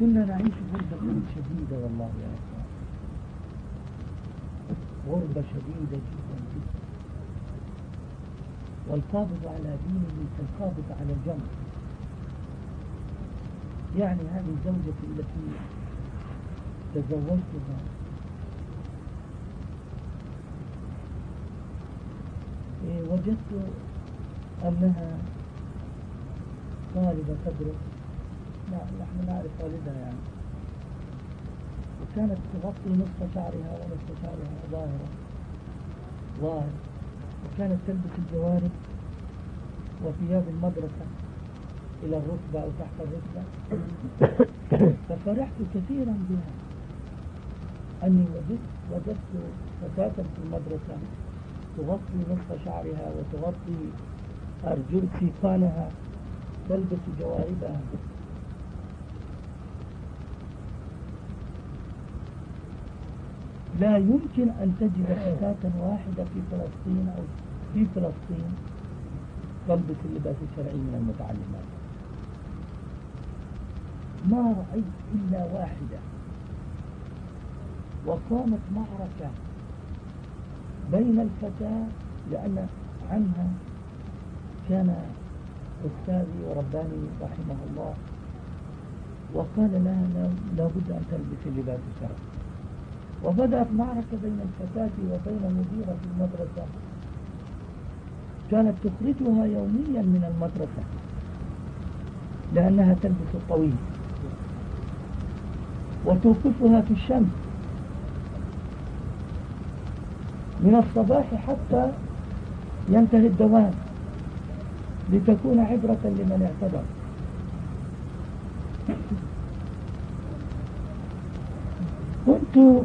كنا نعيش غربة شديدة والله يا أخوان غربة شديدة جدا. جدا والقابض على دينه كالقابض على الجمر يعني هذه زوجتي التي تزوجتها. إيه، وجدت أنها طالبة تدرس نحن نعرف والدها يعني. وكانت تغطي نصف شعرها ونصف شعرها ظاهرة. ظاهر. وكانت تلبس الجوارب وثياب المدرسة إلى الركبة أو تحت الركبة. ففرحت كثيرا بها. أني وجدت وجدت فتاة في المدرسة تغطي نصف شعرها وتغطي أرجل سيقانها تلبس جواربها لا يمكن أن تجد فتاة واحدة في فلسطين أو في فلسطين تلبس اللباس الشرعي من المتعلمات. ما رأيت إلا واحدة. وقامت معركة بين الفتاة لأن عنها كان أستاذي ورباني رحمه الله. وقال لها لابد أن تلبس اللباس الشرعي. وبدأت معركة بين الفتاة وبين مديرة المدرسة. كانت تخرجها يوميا من المدرسة لأنها تلبس الطويل وتوقفها في الشمس. من الصباح حتى ينتهي الدوام لتكون عبرة لمن اعتبر. كنت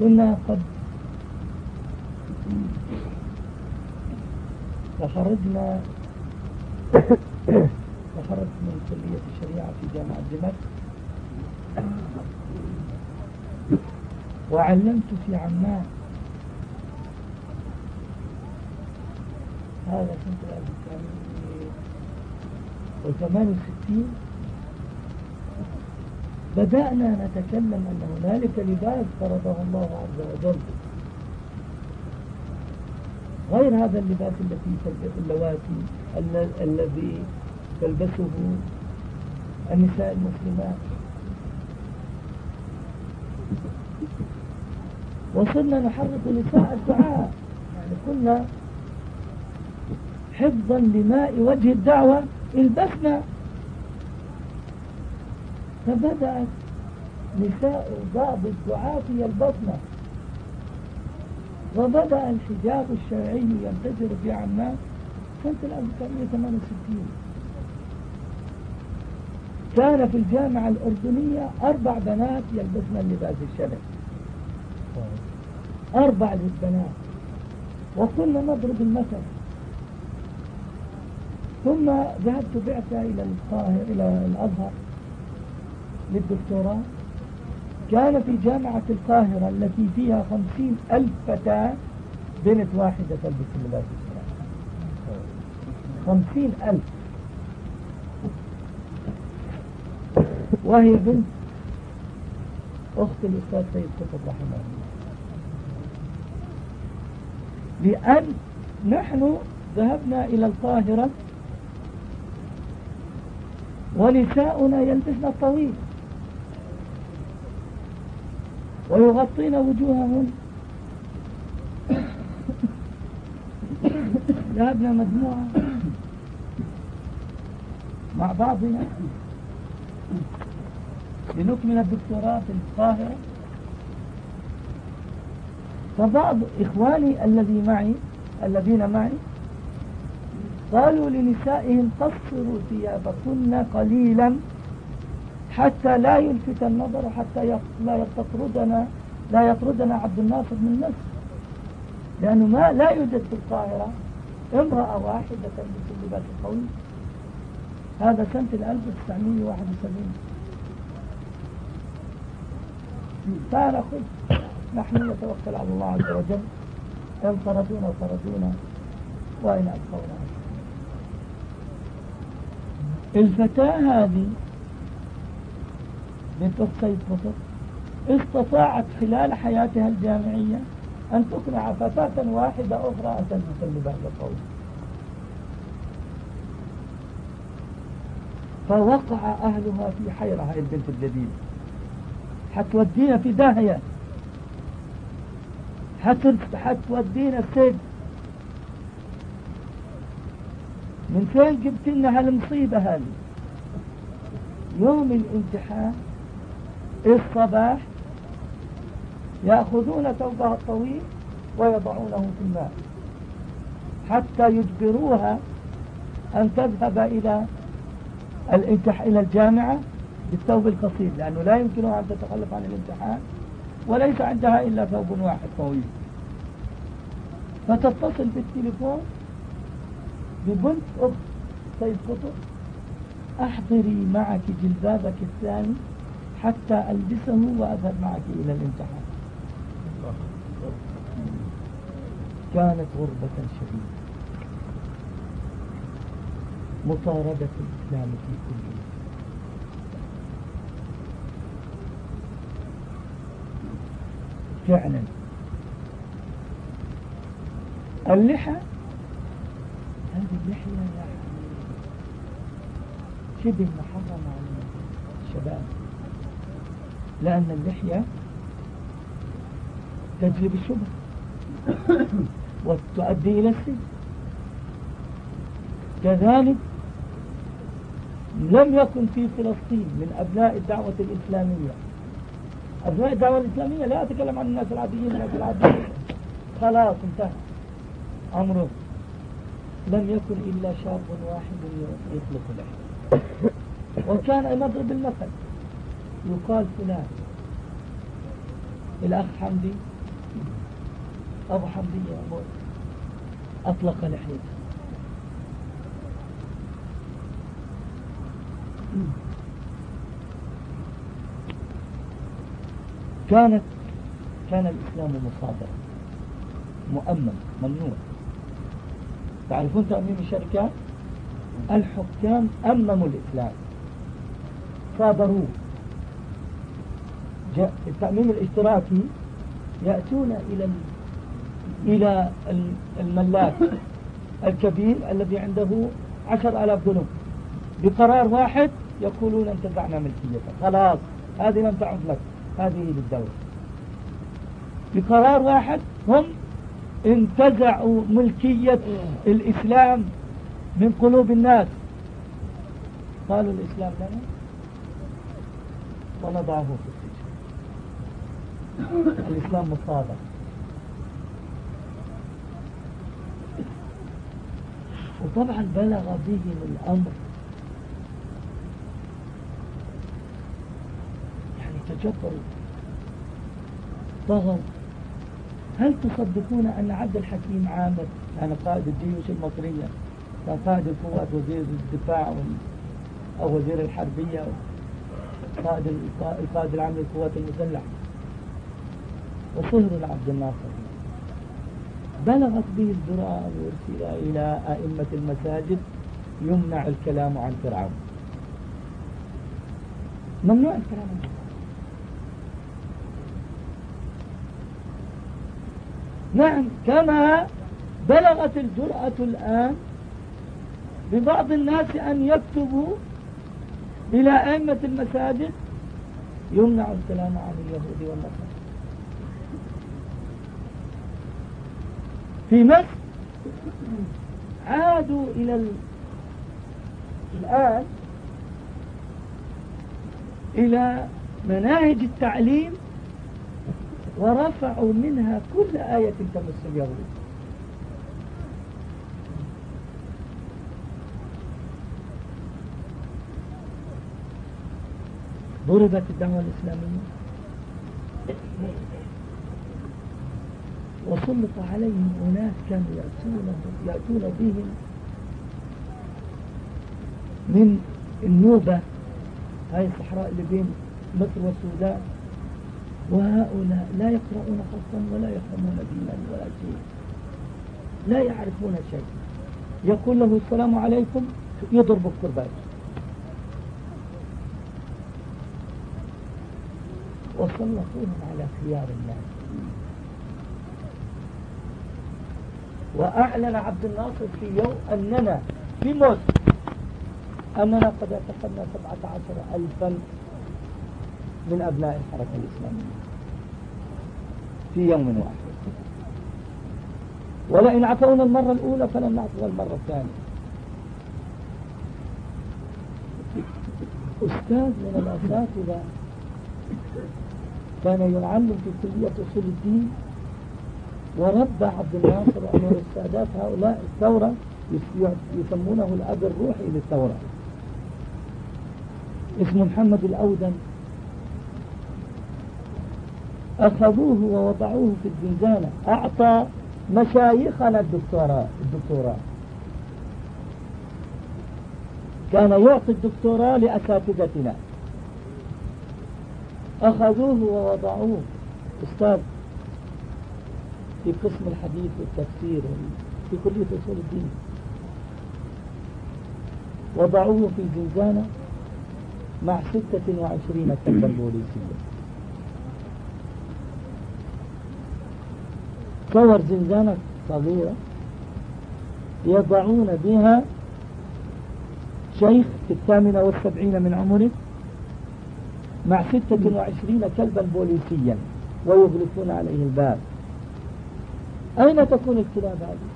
كنا قد تخرجنا تخرجت من كلية الشريعة في جامعة دمشق. وعلمت في عمان. هذا سنة 1968 بدأنا نتكلم أن هنالك لباس فرضه الله عز وجل. غير هذا اللباس التي اللواتي الذي تلبسه النساء المسلمات. وصرنا نحرك نساء الدعاء. يعني كنا حفظا لماء وجه الدعوة. البسنا فبدأت نساء بعض الدعاة يلبسن وبدأ الحجاب الشرعي ينتشر في عمان سنة 1968 كان في الجامعة الأردنية أربع بنات يلبسن اللباس الشرعي أربع للبنات. وكنا نضرب المثل. ثم ذهبت بعثة إلى القاهرة إلى الأزهر. للدكتوراه كان في جامعة القاهرة التي فيها خمسين ألف فتاة بنت واحدة تلبس اللباس الشرعي خمسين ألف. وهي بنت أخت الأستاذ سيد قطب رحمه الله. لأن نحن ذهبنا إلى القاهرة ونساؤنا يلبسن الطويل ويغطين وجوههن ذهبنا مجموعة. مع بعضنا. لنكمل الدكتوراه في القاهرة. فبعض إخواني الذي معي الذين معي قالوا لنسائهم قصروا ثيابكن قليلا. حتى لا يلفت النظر حتى لا يطردنا لا يطردنا عبد الناصر من مصر لأنه ما لا يوجد في القاهرة امرأة واحدة تلبس اللباس القوي. هذا سنة 1971 فنقول نحن نتوكل على الله عز وجل. إن طردونا طردونا وإن أبقونا. الفتاة هذه بنت أخت سيد استطاعت خلال حياتها الجامعية أن تقنع فتاة واحدة أخرى أن تلبس لباس القول. فوقع أهلها في حيرة. هاي البنت الجديدة. حتودينا في داهية. حتودينا السجن. من فين جبت لنا هالمصيبة هذه؟ يوم الامتحان الصباح يأخذون ثوبها الطويل ويضعونه في الماء حتى يجبروها أن تذهب إلى الامتح إلى الجامعة بالثوب القصير لأنه لا يمكنها أن تتخلف عن الامتحان وليس عندها إلا ثوب واحد طويل. فتتصل بالتليفون ببنت أخت سيد قطب أحضري معك جلبابك الثاني حتى ألبسه وأذهب معك إلى الامتحان. كانت غربة شديدة. مطاردة الإسلام في كل فعلا. اللحى؟ هذه اللحية شبه محرمة على الشباب. لأن اللحية تجلب الشبهة وتؤدي إلى السجن. كذلك لم يكن في فلسطين من أبناء الدعوة الإسلامية. أبناء الدعوة الإسلامية لا أتكلم عن الناس العاديين الناس العاديين. خلاص انتهى. أمره لم يكن إلا شاب واحد يطلق له وكان يضرب المثل يقال فلان. الأخ حمدي. أبو حمدية أطلق لحيته. كانت كان الإسلام مصادرا. مؤمن ممنوع. تعرفون تأميم الشركات الحكام أمموا الإسلام. صادروه التأميم الاشتراكي يأتون إلى إلى الملاك الكبير الذي عنده عشر ألاف دنم بقرار واحد يقولون أنت دعنا ملكيتك خلاص هذه لم تعد لك. هذه للدولة. بقرار واحد هم انتزعوا ملكية الإسلام من قلوب الناس. قالوا الإسلام لنا؟ ونضعه في الإسلام مصادر. وطبعا بلغ بهم الأمر. يعني تجبروا طغوا هل تصدقون أن عبد الحكيم عامر كان قائد الجيوش المصرية كان قائد القوات وزير الدفاع أو وزير الحربية قائد القائد العام للقوات المسلحة؟ وصهر العبد الناصر. بلغت به الجرأة وارسل إلى أئمة المساجد يمنع الكلام عن فرعون. ممنوع الكلام عن فرعون. نعم كما بلغت الجرأة الآن ببعض الناس أن يكتبوا إلى أئمة المساجد يمنع الكلام عن اليهود والنصارى. في مصر. عادوا إلى الآن إلى مناهج التعليم ورفعوا منها كل آية تمس اليهود ضربت الدعوة الإسلامية. وسلط عليهم أناس كانوا يأتون, يأتون بهم من النوبة هاي الصحراء اللي بين مصر والسودان. وهؤلاء لا يقرؤون خصا ولا يفهمون دينا ولا شيء. لا يعرفون شيء. يقول له السلام عليكم يضرب الكرباج. وسلطوهم على خيار الناس وأعلن عبد الناصر في يوم أننا في مصر أننا قد سبعة عشر ألفا من أبناء الحركة الإسلامية. في يوم واحد. ولئن عفونا المرة الأولى فلن نعفو المرة الثانية. أستاذ من الأساتذة كان يعلم في كلية أصول الدين ورد عبد الناصر أنور السادات هؤلاء الثورة يسمونه الأب الروحي للثورة. اسمه محمد الأودن. أخذوه ووضعوه في الزنزانة. أعطى مشايخنا الدكتوراه الدكتوراه. كان يعطي الدكتوراه لأساتذتنا. أخذوه ووضعوه. أستاذ في قسم الحديث والتفسير في كلية أصول الدين. وضعوه في زنزانة مع ستة وعشرين كلبا بوليسيا. صور زنزانة صغيرة يضعون بها شيخ في الثامنة والسبعين من عمره مع ستة وعشرين كلبا بوليسيا ويغلقون عليه الباب. أين تكون الكلاب هذه؟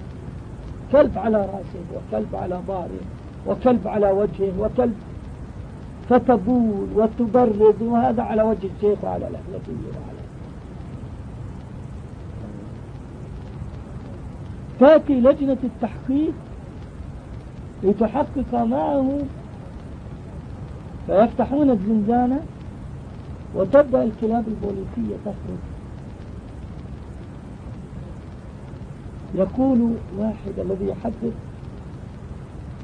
كلب على رأسه وكلب على ظهره وكلب على وجهه وكلب فتبول وتبرد وهذا على وجه الشيخ وعلى لحيته وعلى. تأتي لجنة التحقيق لتحقق معه فيفتحون الزنزانة وتبدأ الكلاب البوليسية تخرج. يقول واحد الذي يحدث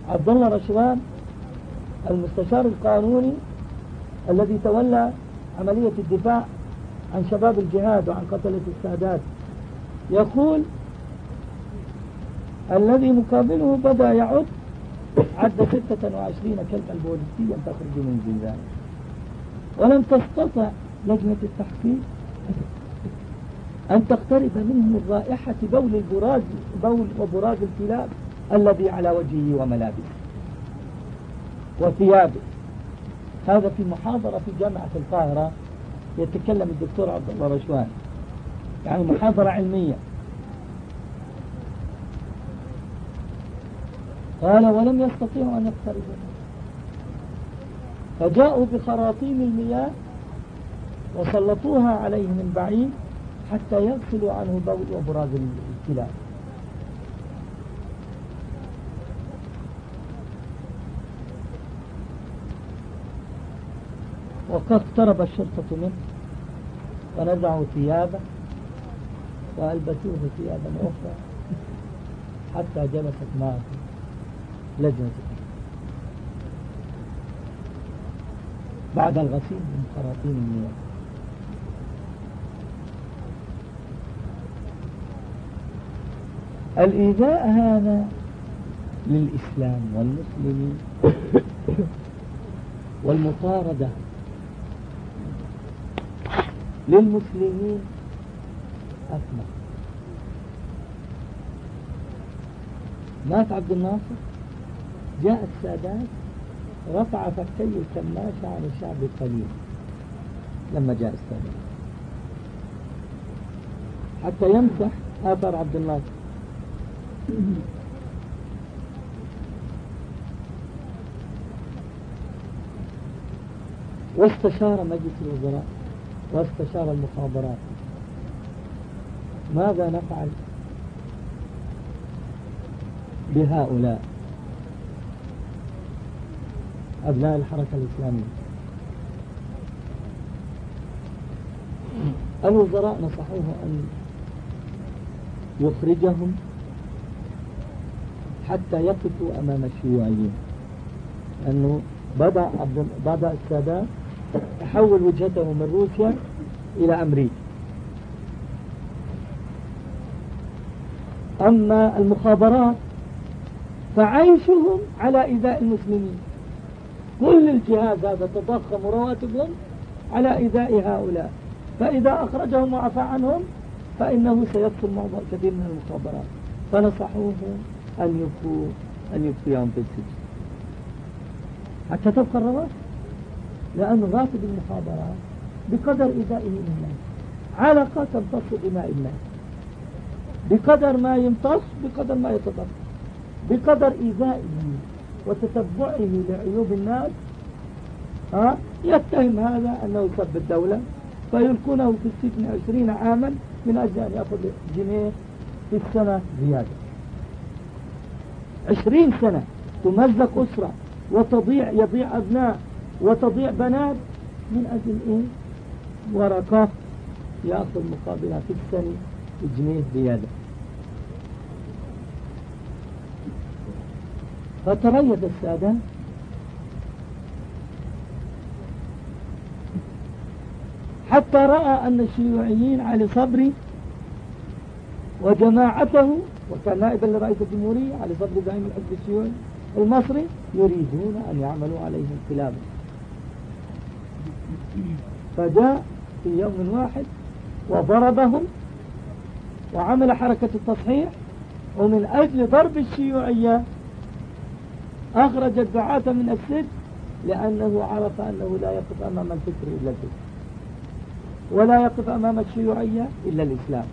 عبد الله رشوان المستشار القانوني الذي تولى عملية الدفاع عن شباب الجهاد وعن قتلة السادات. يقول الذي مقابله بدأ يعد عد 26 كلبا بوليسيا تخرج من زنزانه ولم تستطع لجنة التحقيق أن تقترب منه من رائحة بول البراز بول وبراز الكلاب الذي على وجهه وملابسه. وثيابه. هذا في محاضرة في جامعة القاهرة يتكلم الدكتور عبد الله رشوان. يعني محاضرة علمية. قال ولم يستطيعوا أن يقتربوا فجاءوا بخراطيم المياه وسلطوها عليه من بعيد حتى يغسلوا عنه بول وبراز الكلاب وقد اقترب الشرطة منه ونزعوا ثيابه وألبسوه ثيابا أخرى حتى جلست معه لجنة بعد الغسيل من خراطيم المياه الإيذاء هذا للإسلام والمسلمين والمطاردة للمسلمين أكمل. مات عبد الناصر جاء السادات رفع فكي الكماشة عن الشعب القليل لما جاء السادات. حتى يمسح آثار عبد الناصر. واستشار مجلس الوزراء واستشار المخابرات. ماذا نفعل بهؤلاء؟ أبناء الحركة الإسلامية. الوزراء نصحوه أن يخرجهم حتى يقفوا أمام الشيوعيين أنه بدأ بدأ السادات تحول وجهته من روسيا إلى أمريكا. أما المخابرات فعيشهم على إيذاء المسلمين. كل الجهاز هذا تضخم رواتبهم على إيذاء هؤلاء. فإذا أخرجهم وعفى عنهم فإنه سيدخل معظم كثير من المخابرات. فنصحوه أن يبقوا أن في السجن حتى تبقى الرواتب. لأن راتب المخابرات بقدر إيذائه للناس علقة تمتص دماء الناس بقدر ما يمتص بقدر ما يتضرر. بقدر إيذائه وتتبعه لعيوب الناس ها يتهم هذا أنه يسب الدولة. فيلقونه في السجن عشرين عاما من أجل أن يأخذ جنيه في السنة زيادة. عشرين سنة تمزق أسرة وتضيع يضيع أبناء وتضيع بنات. من أجل إيه؟ ورقة يأخذ مقابلها في السنة جنيه زيادة. فتريد السادة حتى رأى أن الشيوعيين علي صبري وجماعته وكان نائبا لرئيس الجمهورية علي صبري زعيم الحزب الشيوعي المصري يريدون أن يعملوا عليه انقلابا فجاء في يوم واحد وضربهم وعمل حركة التصحيح ومن أجل ضرب الشيوعية أخرج الدعاة من السجن لأنه عرف أنه لا يقف أمام الفكر إلا الفكر ولا يقف أمام الشيوعية إلا الإسلام.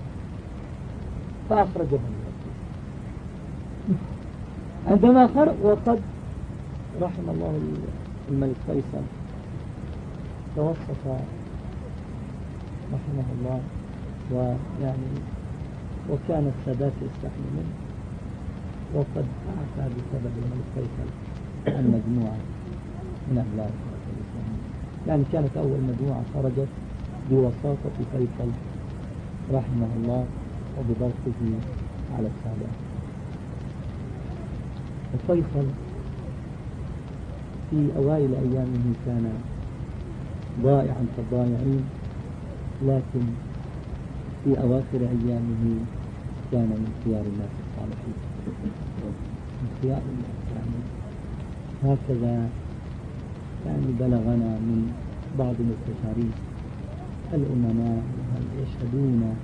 فأخرجهم. عندما خرج وقد رحم الله الملك فيصل توسط رحمه الله ويعني وكان السادات يستحي منه وقد أعفى بسبب الملك فيصل عن مجموعة من أبناء الإسلام يعني كانت أول مجموعة خرجت بوساطة فيصل رحمه الله وبضغطه على السادات. وفيصل في أوائل أيامه كان ضائعا كالضائعين لكن في أواخر أيامه كان من خيار الناس الصالحين. من خيار الناس يعني هكذا يعني بلغنا من بعض المستشارين الأمناء يشهدون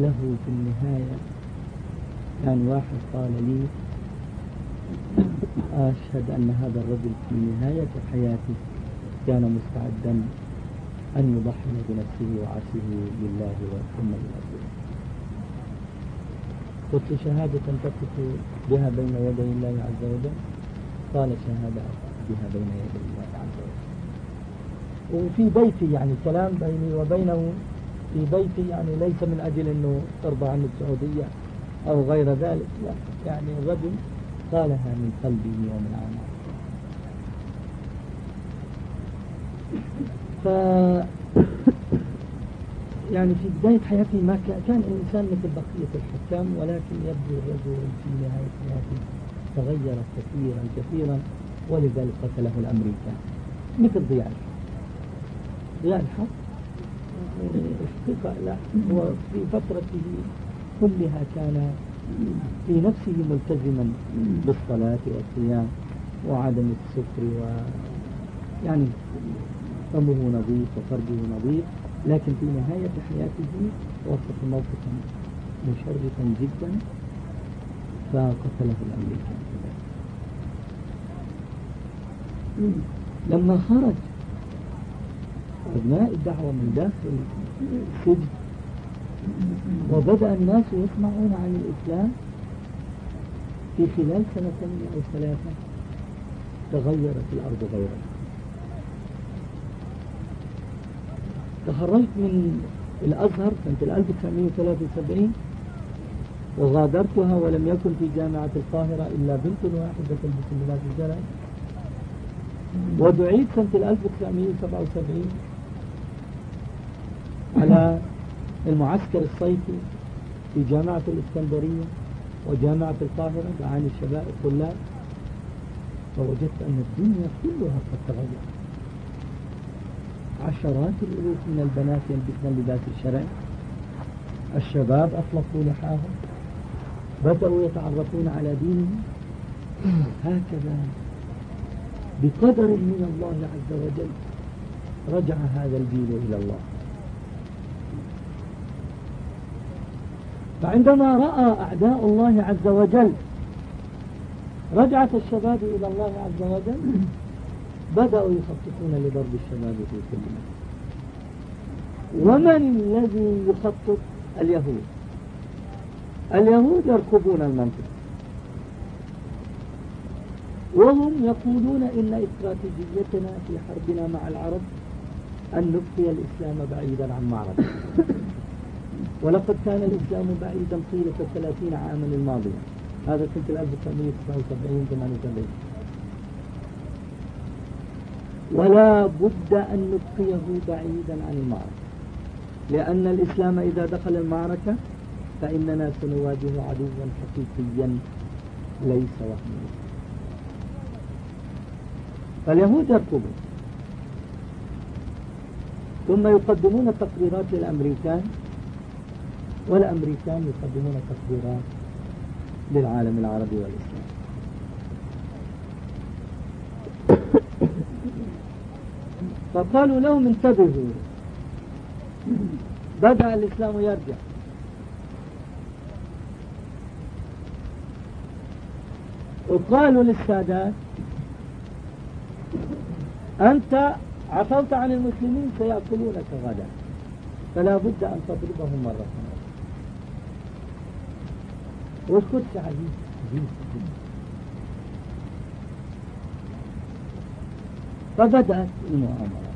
له في النهاية. يعني واحد قال لي أشهد أن هذا الرجل في نهاية حياته كان مستعدا أن يضحي بنفسه وعرشه لله ثم لله. قلت شهادة تقف بها بين يدي الله عز وجل؟ قال شهادة بها بين يدي الله عز وجل. وفي بيتي يعني كلام بيني وبينه في بيتي يعني ليس من أجل أنه ترضى عن السعودية أو غير ذلك لا يعني الرجل قالها من قلبه ومن أعماقه ف يعني في بداية حياته ما كان الإنسان مثل بقية الحكام ولكن يبدو الرجل في نهاية حياته تغير كثيرا كثيرا ولذلك قتله الأمريكان مثل ضياء الحق. ضياء الحق؟ لا هو في فترته كلها كان في نفسه ملتزما بالصلاة والصيام وعدم السكر و يعني فمه نظيف وفرجه نظيف لكن في نهاية حياته وقف موقفا مشرفا جدا فقتله الأمريكان. لما خرج أبناء الدعوة من داخل السجن وبدأ الناس يسمعون عن الإسلام في خلال سنتين أو ثلاثة تغيرت الأرض غيرا تخرجت من الأزهر سنة 1973 وغادرتها ولم يكن في جامعة القاهرة إلا بنت واحدة بسم الله الجلال. ودعيت سنة 1977 على المعسكر الصيفي في جامعة الإسكندرية وجامعة القاهرة دعاني الشباب الطلاب. فوجدت أن الدنيا كلها قد تغيرت. عشرات الألوف من البنات يلبسن اللباس الشرعي الشباب أطلقوا لحاهم. بدأوا يتعرفون على دينهم. هكذا بقدر من الله عز وجل رجع هذا الجيل إلى الله. فعندما رأى أعداء الله عز وجل رجعة الشباب إلى الله عز وجل بدأوا يخططون لضرب الشباب في كل مكان. ومن الذي يخطط اليهود. اليهود يركبون المنطق وهم يقولون إن استراتيجيتنا في حربنا مع العرب أن نبقي الإسلام بعيدا عن معركة. ولقد كان الإسلام بعيدا طيلة الثلاثين عاما الماضية هذا سنة 1979 78 ولا بد أن نبقيه بعيدا عن المعركة. لأن الإسلام إذا دخل المعركة فإننا سنواجه عدوا حقيقيا ليس وهميا فاليهود يركضون. ثم يقدمون تقريرات للأمريكان والأمريكان يقدمون تقريرات للعالم العربي والإسلام فقالوا لهم انتبهوا. بدأ الإسلام يرجع. وقالوا للسادات أنت عفوت عن المسلمين سيأكلونك غدا. فلا بد أن تضربهم مرة أخرى والقدس عزيز عزيز فبدأت المؤامرة.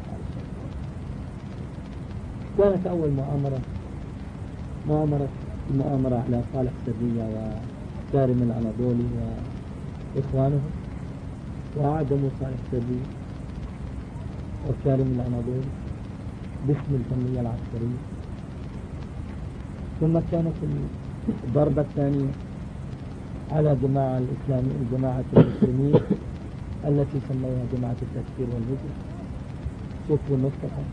كانت أول مؤامرة. مؤامرة المؤامرة على صالح سرية وكارم الأناضولي وإخوانه. وعدموا صالح سرية وكارم الأناضولي باسم الفنية العسكرية. ثم كانت الضربة الثانية على جماعة الإسلامية جماعة المسلمين التي سموها جماعة التكفير والهجرة. شكر مصطفى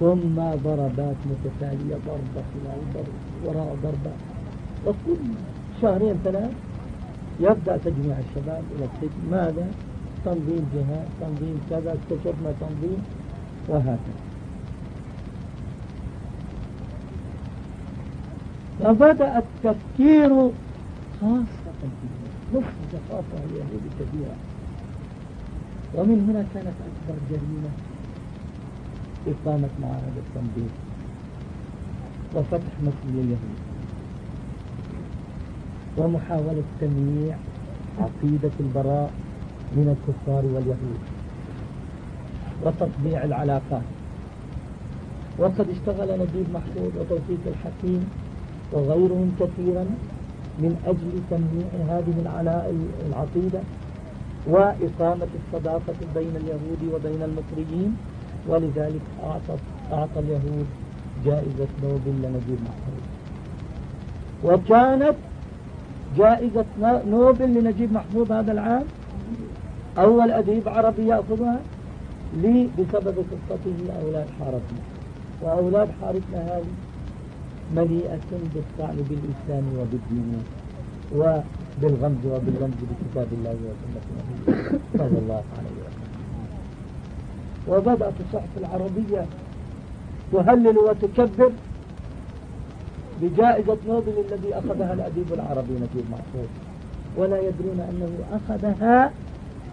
ثم ضربات متتالية ضربة خلال ضربة وراء ضربة. وكل شهرين ثلاث يبدأ تجميع الشباب إلى السجن. ماذا؟ تنظيم جهات تنظيم كذا اكتشفنا تنظيم وهكذا. فبدأ التفكير خاصة في نصف ثقافة اليهود كبيرة ومن هنا كانت أكبر جريمة إقامة معاهد التنظيم وفتح مسجد اليهود ومحاولة تمييع عقيدة البراء من الكفار واليهود وتطبيع العلاقات. وقد اشتغل نجيب محمود وتوفيق الحكيم وغيرهم كثيرا من أجل تمنيع هذه العقيدة وإقامة الصداقة بين اليهود وبين المصريين ولذلك أعطى, أعطى اليهود جائزة نوبل لنجيب محفوظ وكانت جائزة نوبل لنجيب محفوظ هذا العام أول أديب عربي يأخذها لي بسبب قصته أولاد حارتنا وأولاد حارتنا هذه مليئة بالطعن بالإسلام وبالدين وبالغمز وبالغمز بكتاب الله وسنة النبي صلى الله عليه وسلم. وبدأت الصحف العربية تهلل وتكبر بجائزة نوبل الذي أخذها الأديب العربي نجيب محفوظ ولا يدرون أنه أخذها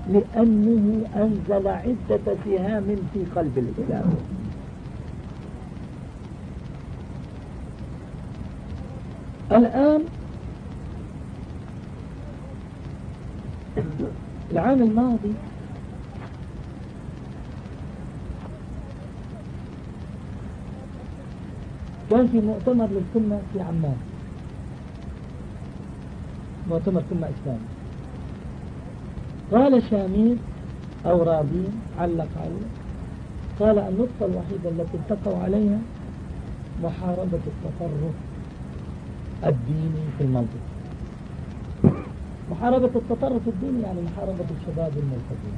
لأنه أنزل عدة سهام في قلب الإسلام. الآن العام الماضي كان في مؤتمر للسنة في عمان. مؤتمر سنة إسلامي قال شامير أو رابين علق عليه قال النقطة الوحيدة التي اتفقوا عليها محاربة التطرف. الديني في المنطقة. محاربة التطرف الديني يعني محاربة الشباب الملتزمين.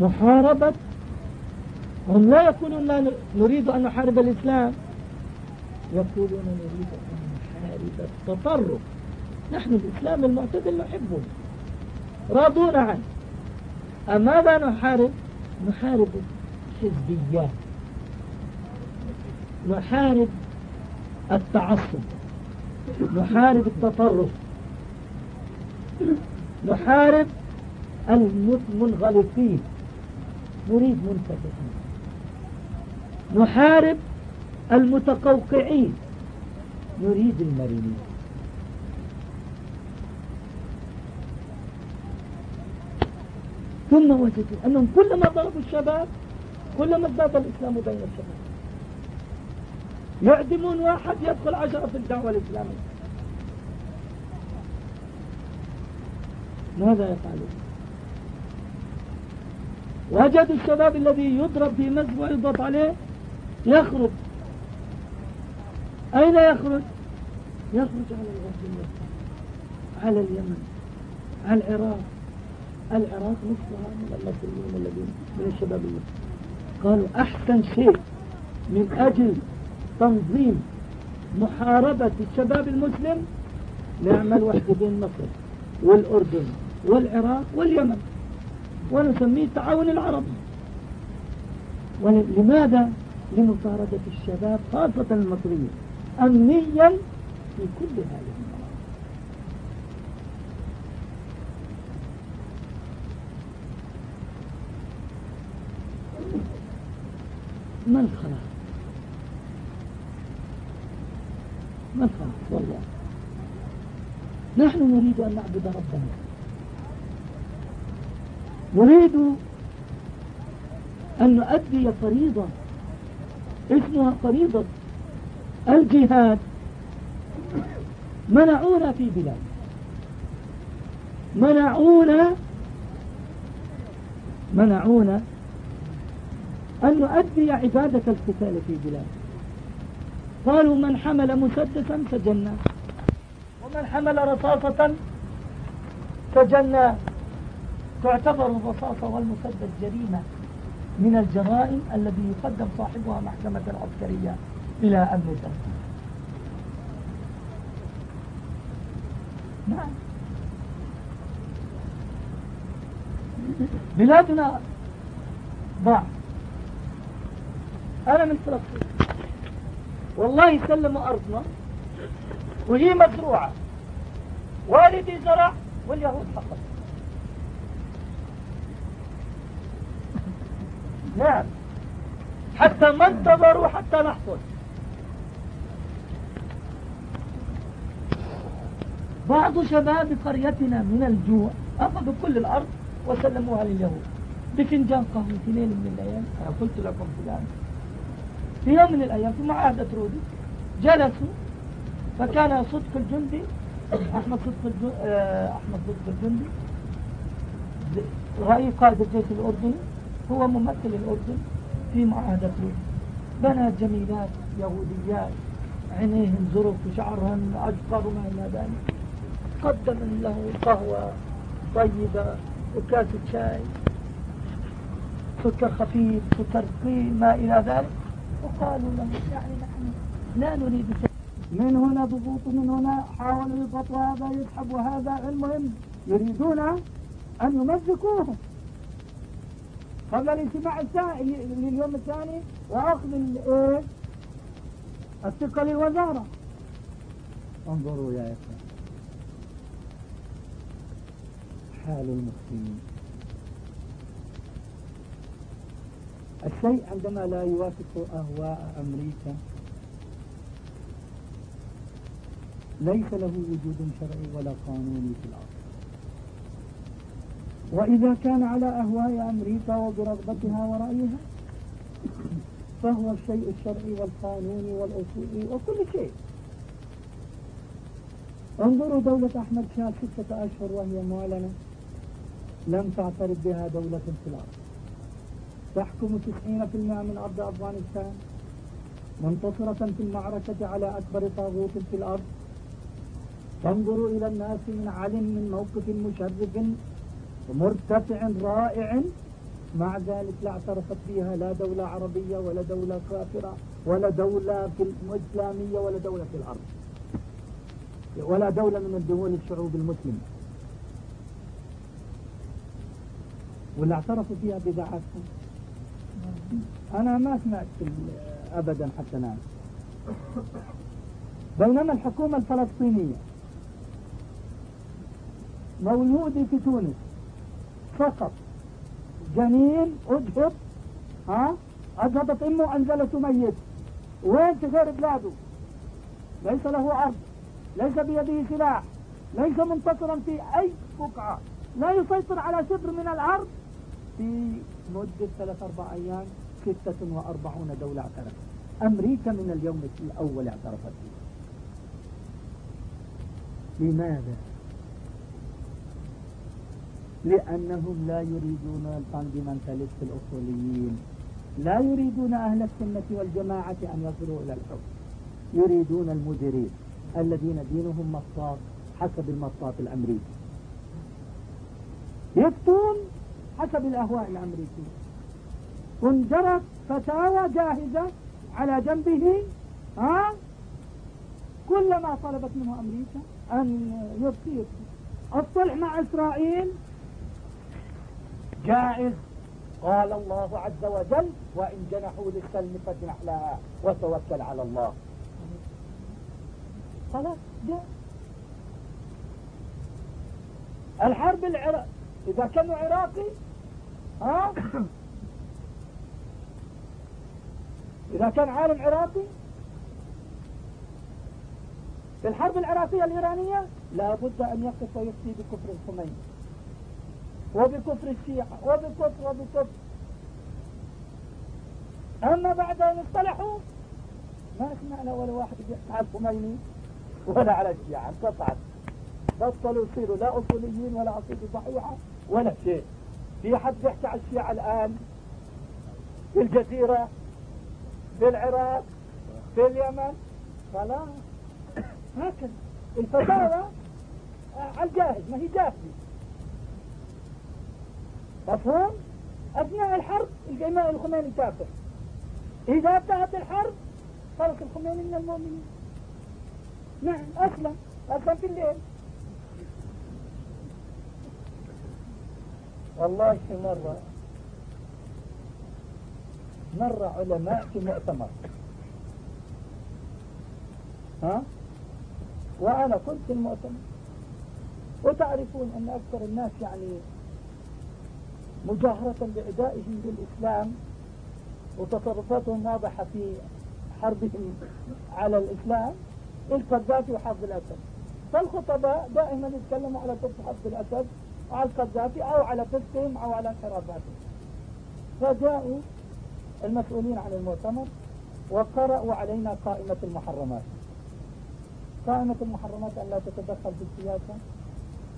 محاربة هم لا يقولون نريد أن نحارب الإسلام. يقولون نريد أن نحارب التطرف. نحن الإسلام المعتدل نحبه. راضون عنه. أما ماذا نحارب؟ نحارب الحزبيات نحارب التعصب نحارب التطرف نحارب المنغلقين. نريد منفتحين نحارب المتقوقعين. نريد المرنين ثم وجدوا أنهم كلما ضربوا الشباب كلما ازداد الإسلام بين الشباب يعدمون واحد يدخل عشرة في الدعوة الإسلامية. ماذا يفعلون؟ وجدوا الشباب الذي يضرب في مسجد ويضغط عليه يخرج. أين يخرج؟ يخرج على الغربية على اليمن. على العراق. العراق نصفها من المصريين الذين من الشباب المصري قالوا أحسن شيء من أجل تنظيم محاربة الشباب المسلم نعمل وحدة بين مصر والأردن والعراق واليمن ونسميه التعاون العربي. ولماذا؟ لمطاردة الشباب خاصة المصريين أمنيا في كل هذه ما الخلاص ما الخلاص والله. نحن نريد أن نعبد ربنا. نريد أن نؤدي فريضة اسمها فريضة الجهاد. منعونا في بلاد. منعونا منعونا أن نؤدي عبادة القتال في بلاد قالوا من حمل مسدسا سجنا ومن حمل رصاصة سجنا تعتبر الرصاصة والمسدس جريمة من الجرائم الذي يقدم صاحبها محكمة عسكرية إلى أمن الدولة نعم. بلادنا ضاع. أنا من فلسطين. والله سلموا أرضنا وهي مزروعة. والدي زرع واليهود حقق. نعم. حتى ما انتظروا حتى نحصل. بعض شباب قريتنا من الجوع أخذوا كل الأرض وسلموها لليهود. بفنجان قهوة في من الأيام أنا قلت لكم فلان. في يوم من الأيام في معاهدة رودي جلسوا فكان صدق الجندي أحمد صدق آه، أحمد صدق الجندي رئيس قائد الجيش الأردني هو ممثل الأردن في معاهدة بنات جميلات يهوديات عينيهم زرق وشعرهن أجقر وما إلى ذلك. قدم له قهوة طيبة وكاسة شاي سكر خفيف سكر قيم ما إلى ذلك. وقالوا له يعني نحن لا نريد شيء. من هنا ضغوط من هنا حاولوا يضغطوا هذا يسحبوا هذا المهم يريدون أن يمزقوهم قبل الاجتماع الثاني لليوم الثاني واخذ الايه الثقة للوزارة. انظروا يا إخوان حال المسلمين. الشيء عندما لا يوافق أهواء أمريكا ليس له وجود شرعي ولا قانوني في الأرض. وإذا كان على أهواء أمريكا وبرغبتها ورأيها فهو الشيء الشرعي والقانوني والأصولي وكل شيء. انظروا دولة أحمد شاه ستة أشهر وهي معلنة لم تعترف بها دولة في الأرض. تحكم 90% من أرض أفغانستان منتصرة في المعركة على أكبر طاغوت في الأرض. تنظر إلى الناس من علم من موقف مشرف مرتفع رائع. مع ذلك لا اعترفت بها لا دولة عربية ولا دولة كافرة ولا دولة في إسلامية ولا دولة في الأرض. ولا دولة من الدول الشعوب المسلمة. واللي اعترفوا فيها بضاعتهم أنا ما سمعت أبدا حتى الآن. بينما الحكومة الفلسطينية مولودي في تونس فقط جنين أجهب ها؟ أجهبت أمه أنزلته ميت. وين في غير بلاده؟ ليس له عرض ليس بيده سلاح ليس منتصرا في أي بقعة لا يسيطر على شبر من الأرض في مدة ثلاث أربع أيام. ستة وأربعون دولة اعترفت. أمريكا من اليوم الأول اعترفت. به لماذا؟ لأنهم لا يريدون الفاندمنتاليست الأصوليين. لا يريدون أهل السنة والجماعة أن يصلوا إلى الحكم. يريدون المديرين الذين دينهم مصاص حسب المصاص الأمريكي. يفتون حسب الأهواء الأمريكية. انجرت فتاوى جاهزة على جنبه ها؟ كلما طلبت منه أمريكا أن يبقي الصلح مع إسرائيل. جائز. قال الله عز وجل وإن جنحوا للسلم فاجنح لها وتوكل على الله. خلاص جاء. الحرب العراق إذا كانوا عراقي ها؟ إذا كان عالم عراقي في الحرب العراقية الإيرانية لابد أن يقف ويفتي بكفر الخميني. وبكفر الشيعة وبكفر وبكفر. أما بعد أن اصطلحوا ما سمعنا ولا واحد يحكي على الخميني ولا على الشيعة انقطعت بطلوا يصيروا لا أصوليين ولا عقيدة صحيحة ولا شيء. في حد يحكي على الشيعة الآن في الجزيرة؟ في العراق في اليمن خلاص هكذا الفتاوى على الجاهز ما هي جاهزة مفهوم؟ أثناء الحرب الإمام الخميني كافر إذا انتهت الحرب خلص الخميني من المؤمنين. نعم أسلم أسلم في الليل. والله في مرة. مرة علماء في مؤتمر ها؟ وأنا كنت في المؤتمر. وتعرفون أن أكثر الناس يعني مجاهرة بإعدائهم للإسلام وتصرفاتهم واضحة في حربهم على الإسلام القذافي وحفظ الأسد. فالخطباء دائما يتكلموا على كفر حفظ الأسد على القذافي أو على فسقهم أو على انحرافاتهم فجاءوا المسؤولين عن المؤتمر وقرأوا علينا قائمة المحرمات. قائمة المحرمات أن لا تتدخل في السياسة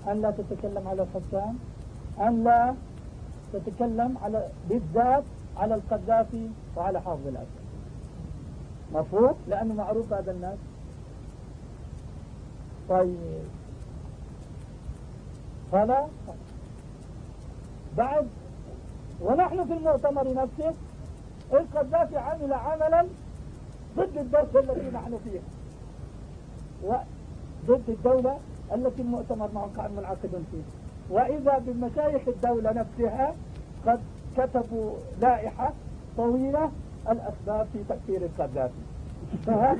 أن لا تتكلم على الحكام أن لا تتكلم على بالذات على القذافي وعلى حافظ الأسد. مفهوم؟ لأنه معروف هذا الناس. طيب. فلا. بعد. ونحن في المؤتمر نفسه القذافي عمل عملا ضد الدولة التي نحن فيها وضد الدولة التي المؤتمر منعقد فيه. وإذا بمشايخ الدولة نفسها قد كتبوا لائحة طويلة الأسباب في تكفير القذافي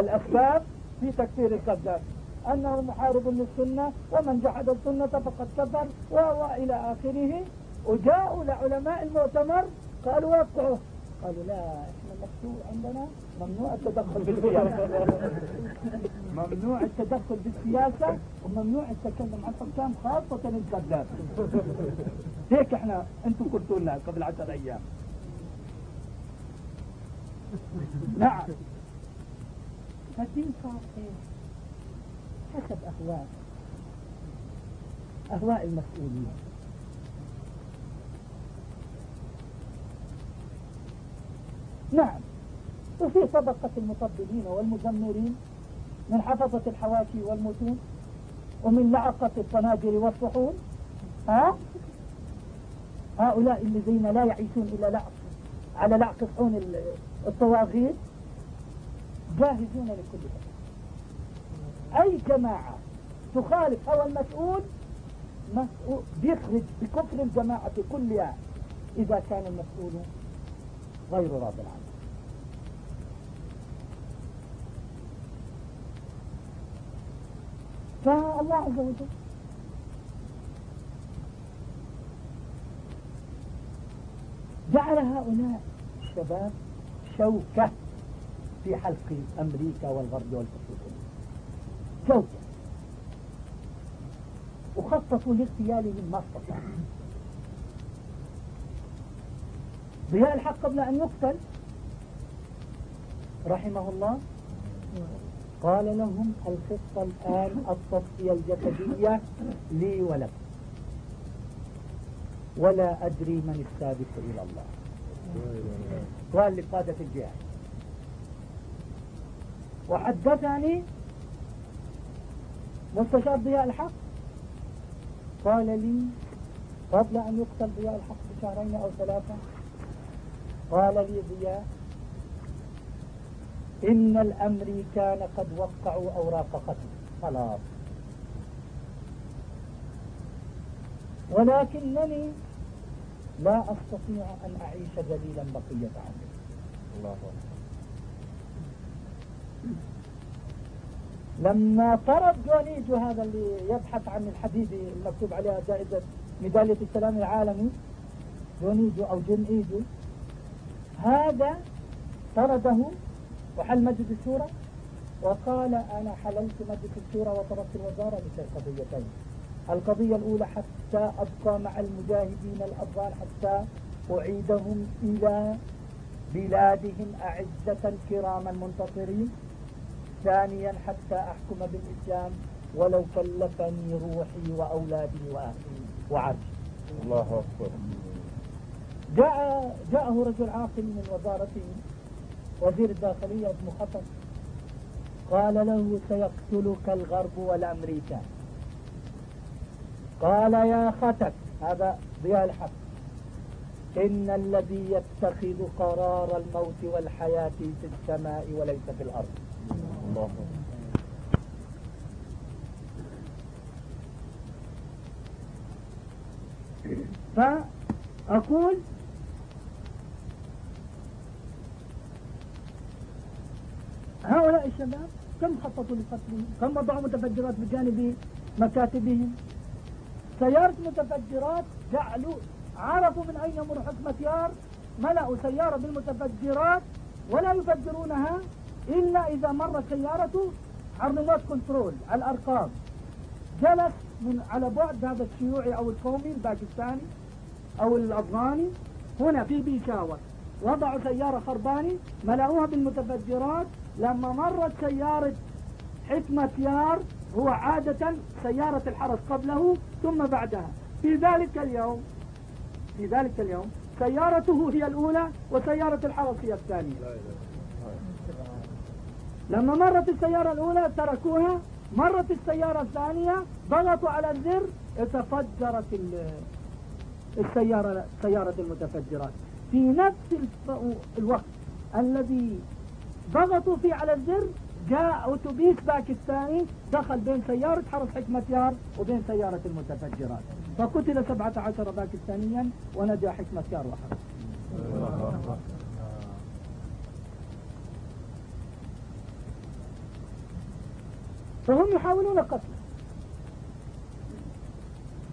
الأسباب في تكفير القذافي أنه محارب للسنة ومن جحد السنة فقد كفر وإلى آخره وجاءوا لعلماء المؤتمر قالوا وقعوا. قالوا لا إحنا مكتوب عندنا ممنوع التدخل بالسياسة. ممنوع التدخل بالسياسة وممنوع التكلم عن الحكام خاصة الكذاب. هيك إحنا أنتم قلتوا لنا قبل عشر أيام. نعم. فالدين صار إيه حسب أهواء. أهواء المسؤولين. نعم. وفي طبقة المطبلين والمزمرين من حفظة الحواشي والمتون ومن لعقة الصناجر والصحون ها؟ هؤلاء الذين لا يعيشون إلا لعق على لعق صحون الطواغيت جاهزون لكل شيء. أي جماعة تخالف هوى المسؤول مسؤول بيخرج بكفر الجماعة كلها إذا كان المسؤول غير راض عنه. فالله عز وجل. جعل هؤلاء الشباب شوكة في حلق أمريكا والغرب والفصول شوكة. وخططوا لاغتيالهم ما استطاعوا ضياء الحق قبل أن يقتل رحمه الله. قال لهم الخطة الآن التصفية الجسدية لي ولكم. ولا أدري من السابق إلى الله. قال لقادة الجهاد. وحدثني مستشار ضياء الحق. قال لي قبل أن يقتل ضياء الحق بشهرين أو ثلاثة قال لي ضياء إن الأمريكان قد وقعوا أوراق قتل. خلاص. ولكنني لا أستطيع أن أعيش ذليلا بقية عمري. الله لما طرد جونيجو هذا اللي يبحث عن الحديد المكتوب عليها جائزة ميدالية السلام العالمي جونيجو أو جن إيجو هذا طرده وحل مجلس الشورى؟ وقال أنا حللت مجلس الشورى وتركت الوزارة بسبب قضيتين. القضية الأولى حتى أبقى مع المجاهدين الأفغان حتى أعيدهم إلى بلادهم أعزة كراما منتصرين ثانيا حتى أحكم بالإسلام ولو كلفني روحي وأولادي وأهلي وعرشي. الله أكبر. جاء جاءه رجل عاقل من وزارته وزير الداخلية اسمه خطر قال له سيقتلك الغرب والأمريكان قال يا ختك هذا ضياء الحق. إن الذي يتخذ قرار الموت والحياة في السماء وليس في الأرض. الله. فأقول هؤلاء الشباب كم خططوا لقتلهم كم وضعوا متفجرات بجانب مكاتبهم؟ سيارة متفجرات جعلوا عرفوا من أين يمر يار ملأوا سيارة بالمتفجرات ولا يفجرونها إلا إذا مرت سيارته ال remote control على الأرقام. جلس من على بعد هذا الشيوعي أو القومي الباكستاني أو الأفغاني هنا في بيشاور. وضعوا سيارة خربانة ملأوها بالمتفجرات لما مرت سيارة حكمة يار هو عادة سيارة الحرس قبله ثم بعدها. في ذلك اليوم في ذلك اليوم سيارته هي الأولى وسيارة الحرس هي الثانية. لما مرت السيارة الأولى تركوها مرت السيارة الثانية ضغطوا على الزر تفجرت السيارة سيارة المتفجرات. في نفس الوقت الذي ضغطوا فيه على الزر جاء أتوبيس باكستاني دخل بين سيارة حرس حكمة يار وبين سيارة المتفجرات. فقتل سبعة عشر باكستانيا ونجا حكمة يار وحرس. فهم يحاولون قتله.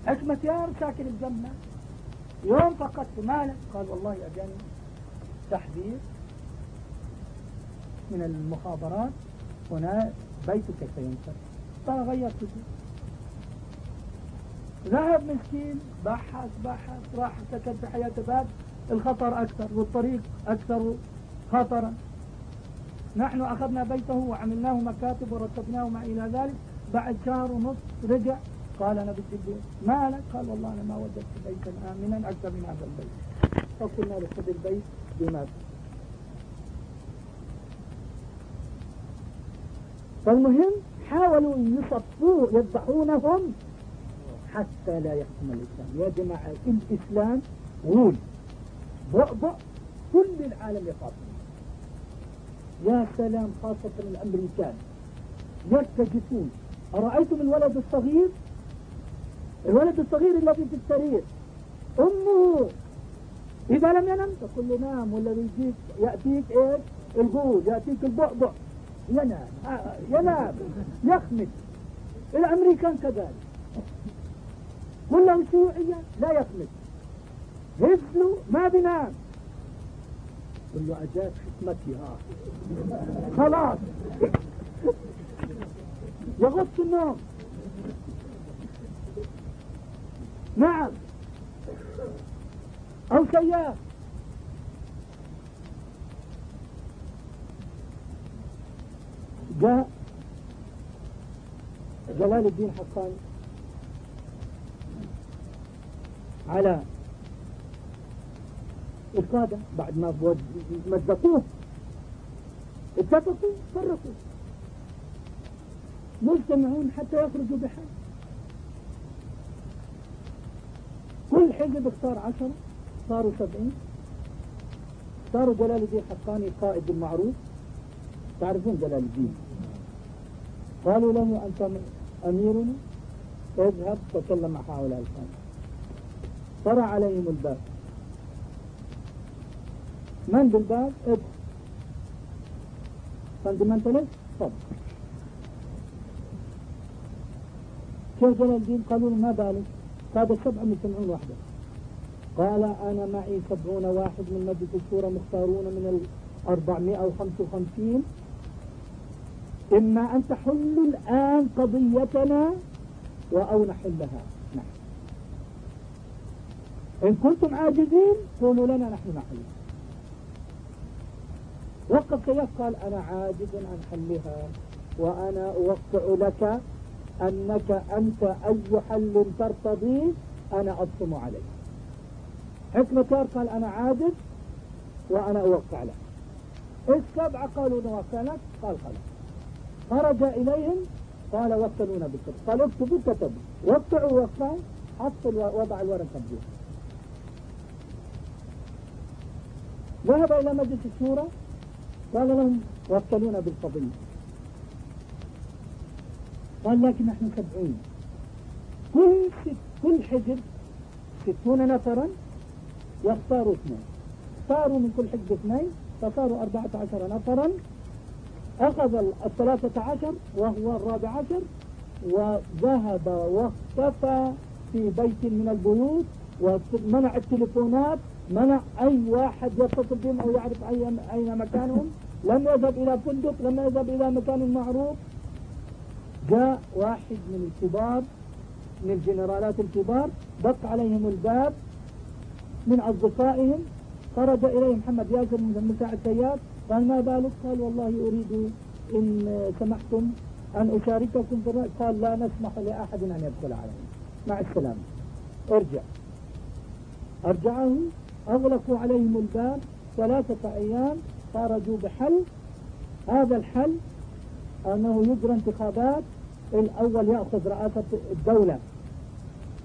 حكمة يار ساكن الجنة. يوم فقدت مالك قال والله أجاني تحذير. من المخابرات هنا بيتك سينسى فغيرت ذهب مسكين بحث بحث راح سكن في حياة باب الخطر أكثر والطريق أكثر خطرا. نحن أخذنا بيته وعملناه مكاتب ورتبناه ما إلى ذلك. بعد شهر ونصف رجع قال أنا بدي البيت مالك. قال والله أنا ما وجدت بيتا آمنا أكثر من هذا البيت. فقلنا له خذ البيت بماذا فالمهم حاولوا يصفوه يذبحونهم حتى لا يحكم الإسلام. يا جماعة الإسلام غول بعبع كل العالم يخاف يا سلام خاصة الأمريكان. يرتجفون. أرأيتم الولد الصغير؟ الولد الصغير الذي في السرير. أمه إذا لم ينم تقول له نام والذي يجيك يأتيك إيش؟ الجوز يأتيك البعبع. ينام. آه، ينام. يخمد الأمريكان كذلك. كلهم شيوعية لا يخمد هزله ما بينام قل له أجاك حكمتي ها خلاص. يغط النوم. نعم. أو سياف جاء جلال الدين حقاني على القادة بعد ما مزقوه اتفقوا فرقوا مجتمعون حتى يخرجوا بحال كل حزب اختار عشرة صاروا سبعين. صاروا جلال الدين حقاني قائد المعروف تعرفون جلال الدين؟ قالوا له أنت أميرنا اذهب تكلم مع هؤلاء الخمسة طرع عليهم الباب. من بالباب؟ ادخل فاندمنتالست طب. شيخ جلال الدين قالوا له ما بالك؟ قاد السبعة مجتمعون وحدة. قال أنا معي سبعون واحد من مجلس الشورى مختارون من الأربعمائة وخمسة وخمسين. إما أن تحلوا الآن قضيتنا أو نحلها. نحن إن كنتم عاجزين قولوا لنا نحن نحلها وقف سيف قال أنا عاجز عن حلها وأنا أوقع لك أنك أنت أي حل ترتضيه أنا أبصم عليك. حكمة قال أنا عاجز وأنا أوقع لك. السبعة قالوا نوقع قال خلاص. خرج إليهم قال وكلونا بالكتب. قال اكتبوا كتبوا وقعوا وقعوا حط وضع الورقة بيه ذهب إلى مجلس الشورى قال لهم وكلونا بالقضية قال لكن نحن سبعين. كل ست كل حزب ستون نفرا يختاروا اثنين. اختاروا من كل حزب اثنين فصاروا أربعة عشر نفرا أخذ الثلاثة عشر وهو الرابع عشر وذهب واختفى في بيت من البيوت ومنع التليفونات منع أي واحد يتصل بهم أو يعرف أين مكانهم. لم يذهب إلى فندق لم يذهب إلى مكان معروف. جاء واحد من الكبار من الجنرالات الكبار دق عليهم الباب من أصدقائهم خرج إليه محمد ياسر من مساعد سياد قال ما بالك قال والله أريد إن سمحتم أن أشارككم في الرأي. قال لا نسمح لأحد أن يدخل علينا مع السلامة. ارجع. أرجعه. أغلقوا عليهم الباب. ثلاثة أيام خرجوا بحل. هذا الحل أنه يجرى انتخابات. الأول يأخذ رئاسة الدولة.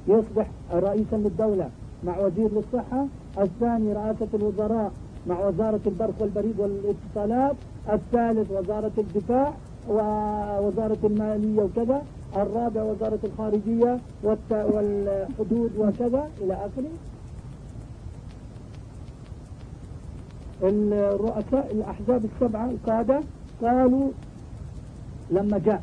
يصبح رئيسا للدولة مع وزير للصحة. الثاني رئاسة الوزراء مع وزارة البرق والبريد والاتصالات. الثالث وزارة الدفاع ووزارة المالية وكذا. الرابع وزارة الخارجية والحدود وكذا. إلى آخره. الرؤساء الأحزاب السبعة القادة قالوا لما جاء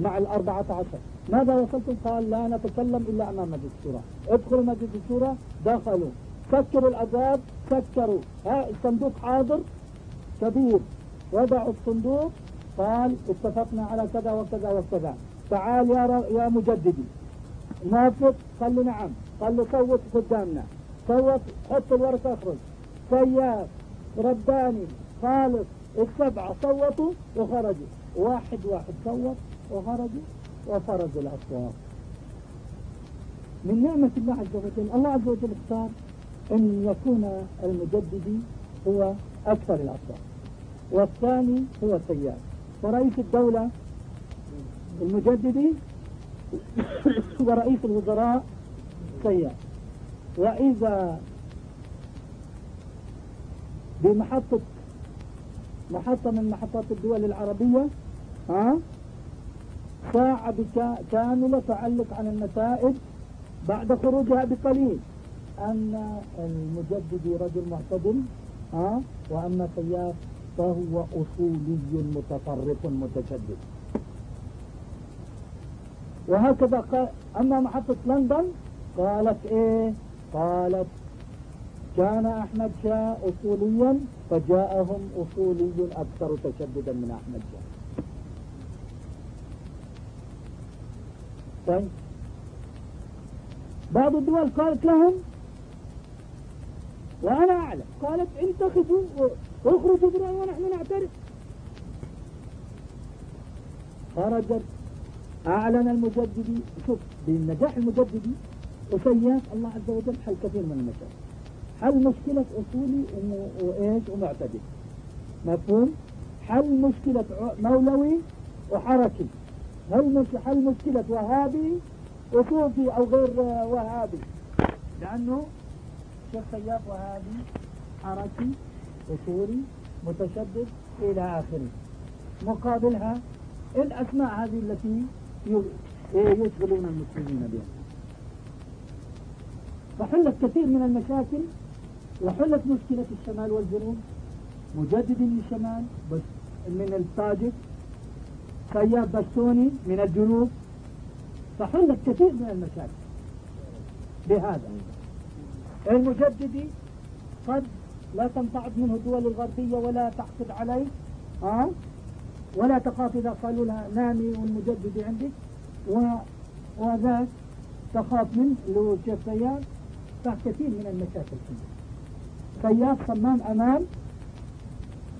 مع الأربعة عشر. ماذا وصلتم؟ قال لا نتكلم إلا أمام مجلس الشورى. ادخلوا مجلس الشورى دخلوا. سكروا الأبواب سكروا ها الصندوق حاضر كبير وضعوا الصندوق قال اتفقنا على كذا وكذا وكذا. تعال يا يا مجددي. موافق قال له نعم. قال له صوت قدامنا. صوت حط الورقة اخرج. سياف رباني خالص السبعة صوتوا وخرجوا. واحد واحد صوت وخرجوا وفرضوا الأصوات من نعمة الله عز وجل. الله عز وجل اختار أن يكون المجدد هو أكثر الأصوات والثاني هو السياد ورئيس الدولة المجددي ورئيس الوزراء سياد وإذا بمحطة محطة من محطات الدول العربية ها ساعة كاملة تعلق عن النتائج بعد خروجها بقليل. أن المجدد رجل معتدل ها؟ وأما سياف فهو أصولي متطرف متشدد. وهكذا قال أما محطة لندن قالت إيه؟ قالت كان أحمد شاه أصوليا فجاءهم أصولي أكثر تشددا من أحمد شاه. طيب. بعض الدول قالت لهم وأنا أعلم قالت انتخبوا واخرجوا برأي ونحن نعترف. خرجت أعلن المجددي شوف بالنجاح المجددي وسياف الله عز وجل حل كثير من المشاكل. حل مشكلة أصولي وإيش ومعتدل. مفهوم؟ حل مشكلة مولوي وحركي. حل حل مشكلة وهابي وصوفي أو غير وهابي. لأنه سياف وهابي حركي أصولي متشدد إلى آخره. مقابلها الأسماء هذه التي يشغلون المسلمين بها فحلت كثير من المشاكل وحلت مشكلة الشمال والجنوب. مجدد للشمال بس من الطاجك سياب بستوني من الجنوب. فحلت كثير من المشاكل بهذا. المجددي قد لا تنتعظ منه الدول الغربية ولا تحقد عليه ها؟ ولا تخاف إذا قالوا لها نامي والمجدد عندك. وذاك تخاف منه اللي هو الشيخ سياف كثير من المشاكل سياف صمام أمان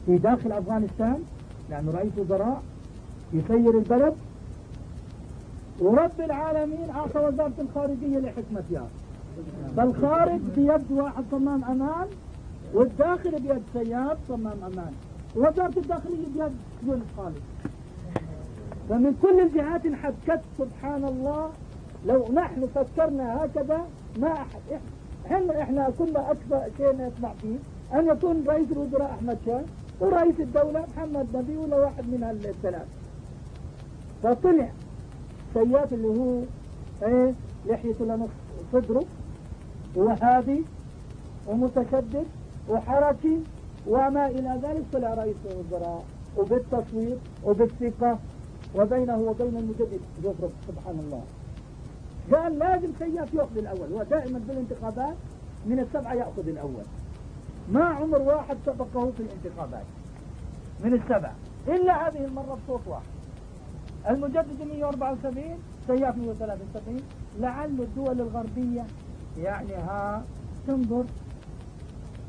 في داخل أفغانستان لأنه رئيس وزراء يسير البلد. ورب العالمين أعطى وزارة الخارجية لحكمتها فالخارج بيد واحد صمام أمان والداخل بيد سياف صمام أمان. وزارة الداخلية بيد يونس خالد فمن كل الجهات انحكت سبحان الله لو نحن فكرنا هكذا ما أحد إحنا إحنا كنا أكثر شيء نسمع فيه. أن يكون رئيس الوزراء أحمد شاه ورئيس الدولة محمد نبي ولا واحد من الثلاث فطلع سياف اللي هو إيه لحيته لنص صدره. وهادي ومتشدد وحركي وما إلى ذلك طلع رئيس الوزراء وبالتصويت وبالثقة وبينه وبين المجدد جفرة سبحان الله. قال لازم سياف يأخذ الأول هو دائما بالانتخابات من السبعة يأخذ الأول. ما عمر واحد سبقه في الانتخابات من السبعة. إلا هذه المرة بصوت واحد. المجدد 174 سياف 173 لعل الدول الغربية يعني ها تنظر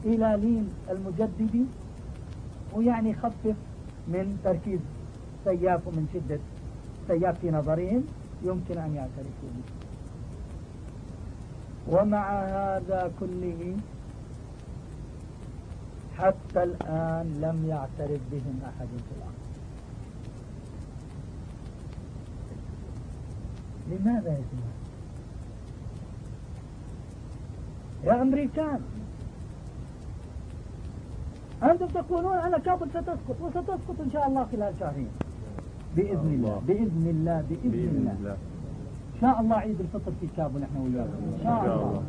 إلى لين المجددي ويعني خفف من تركيز سياف ومن شدة سياف في نظرهم يمكن أن يعترفوا به ومع هذا كله حتى الآن لم يعترف بهم أحد في الأرض. لماذا يا جماعة؟ يا أمريكان. أنتم تقولون أن كابل ستسقط وستسقط إن شاء الله خلال شهرين. بإذن الله بإذن الله بإذن الله. إن شاء الله عيد الفطر في كابل نحن وياكم. إن شاء الله.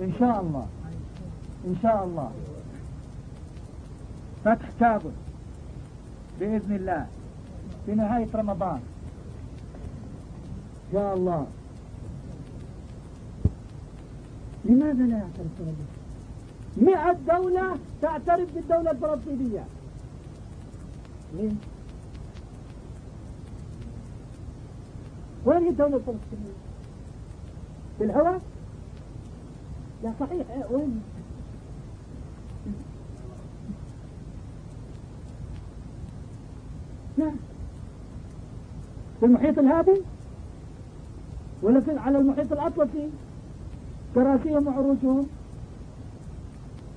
إن شاء الله. إن شاء الله. فتح كابل. بإذن الله. في نهاية رمضان. إن شاء الله. لماذا لا يعترف به مئة دولة تعترف بالدولة الفلسطينية ليه؟ وين الدولة الفلسطينية؟ في الهواء؟ لا صحيح إيه، وين؟ نعم في المحيط الهادي ولا في على المحيط الأطلسي كراسيهم وعروشهم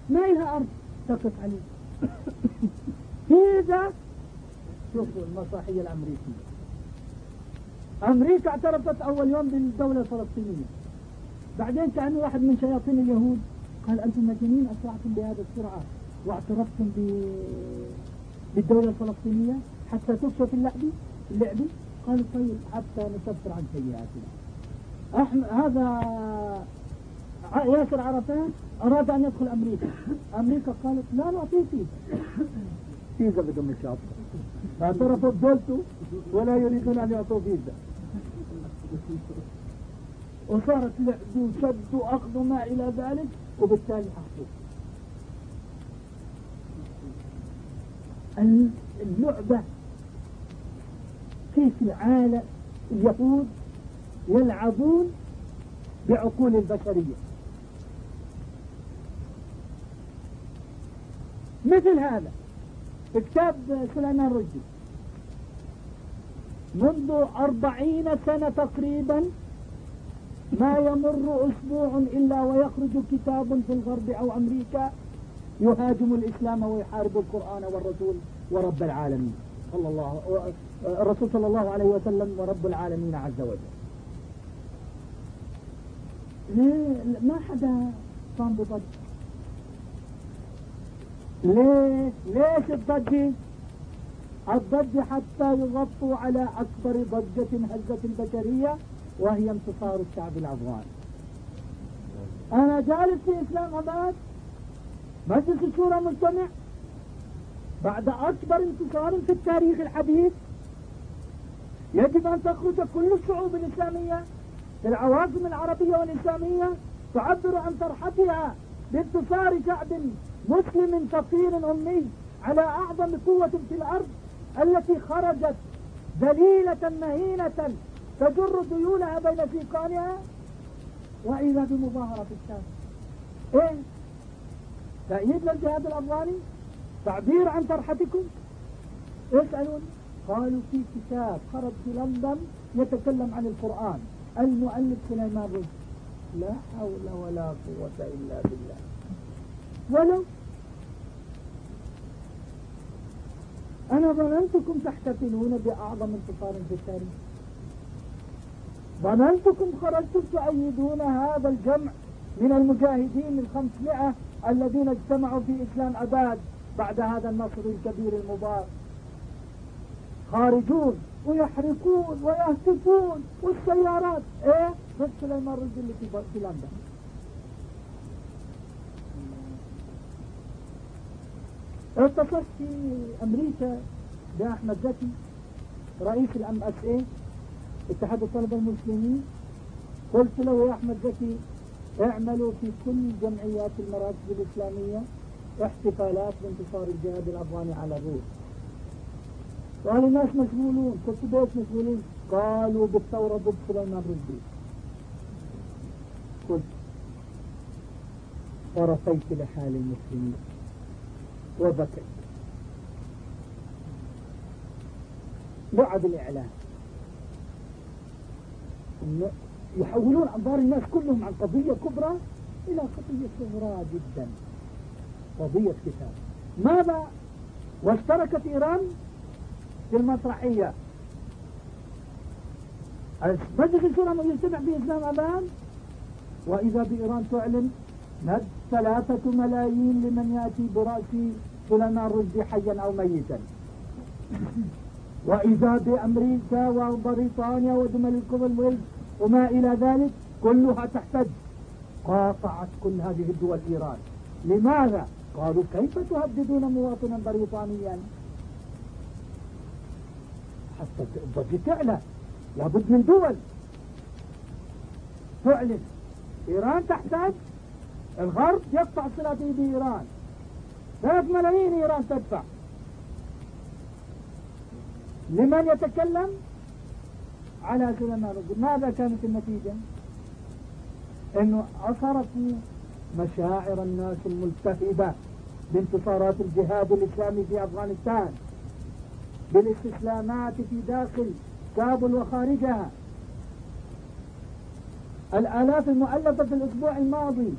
ما لها أرض؟ تقف عليه إذا شوفوا المسرحية الأمريكية. أمريكا اعترفت أول يوم بالدولة الفلسطينية. بعدين كأنه واحد من شياطين اليهود قال أنتم مجانين أسرعتم بهذه السرعة واعترفتم بالدولة الفلسطينية حتى تكشف اللعبة اللعبة قالوا طيب حتى نكفر عن سيئاتنا. أحمد هذا ياسر عرفات أراد أن يدخل أمريكا. أمريكا قالت لا نعطيه فيزا. فيزا بدون الشاطئ فاعترفوا بدولته ولا يريدون أن يعطوا فيزا. وصارت لعب وشد وأخذ وما إلى ذلك وبالتالي حصلوا اللعبة كيف العالم اليهود يلعبون بعقول البشرية؟ مثل هذا. كتاب سليمان رشدي. منذ أربعين سنة تقريبا ما يمر أسبوع إلا ويخرج كتاب في الغرب أو أمريكا يهاجم الإسلام ويحارب القرآن والرسول ورب العالمين. صلى الله الرسول صلى الله عليه وسلم ورب العالمين عز وجل. ما حدا قام بضجة ليه ليش الضجة؟ الضجة حتى يغطوا على أكبر ضجة هزت البشرية وهي انتصار الشعب الأفغاني أنا جالس في إسلام أباد مجلس الشورى مجتمع بعد أكبر انتصار في التاريخ الحديث يجب أن تخرج كل الشعوب الإسلامية العواصم العربية والإسلامية تعبر عن فرحتها بانتصار شعب مسلم فقير أمي على أعظم قوة في الأرض التي خرجت ذليلة مهينة تجر ذيولها بين سيقانها وإذا بمظاهرة في الشام. إيه؟ تأييد للجهاد الأفغاني؟ تعبير عن فرحتكم اسألون قالوا في كتاب خرج في لندن يتكلم عن القرآن. المؤلف سليمان رشد. لا حول ولا قوة إلا بالله. ولو أنا ظننتكم تحتفلون بأعظم انتصار في التاريخ. ظننتكم خرجتم تؤيدون هذا الجمع من المجاهدين الخمسمائة الذين اجتمعوا في إسلام أباد بعد هذا النصر الكبير المبارك. خارجون ويحرقون ويهتفون والسيارات. إيه؟ بس سليمان رشدي اللي في لندن. اتصلت في أمريكا بأحمد زكي رئيس الام اس اي اتحاد الطلبة المسلمين. قلت له يا أحمد زكي اعملوا في كل جمعيات المراكز الإسلامية احتفالات بانتصار الجهاد الأفغاني على الروس قال الناس مشغولون قلت بيش مشغولين. قالوا بالثورة ضد سليمان رشدي. قلت ورثيت لحال المسلمين. وبكيت بعد الإعلان يحولون أنظار الناس كلهم عن قضية كبرى إلى قضية صغرى جدا. قضية كتاب ماذا واشتركت إيران في المسرحية؟ مجلس الشورى يجتمع في إسلام أباد وإذا بإيران تعلن مد ثلاثة ملايين لمن يأتي برأس سليمان رشدي حيا أو ميتا. وإذا بأمريكا وبريطانيا ودول الكومنولث وما إلى ذلك كلها تحتج. قاطعت كل هذه الدول إيران. لماذا؟ قالوا كيف تهددون مواطنا بريطانيا؟ حتى الضجة تعلى لابد من دول. تعلن إيران تحتاج. الغرب يقطع صلاته بإيران ثلاث ملايين إيران تدفع. لمن يتكلم؟ على سليمان ماذا كانت النتيجة؟ إنه اثرت مشاعر الناس الملتهبة بانتصارات الجهاد الإسلامي في أفغانستان بالاستسلامات في داخل كابل وخارجها. الآلاف المؤلفة في الأسبوع الماضي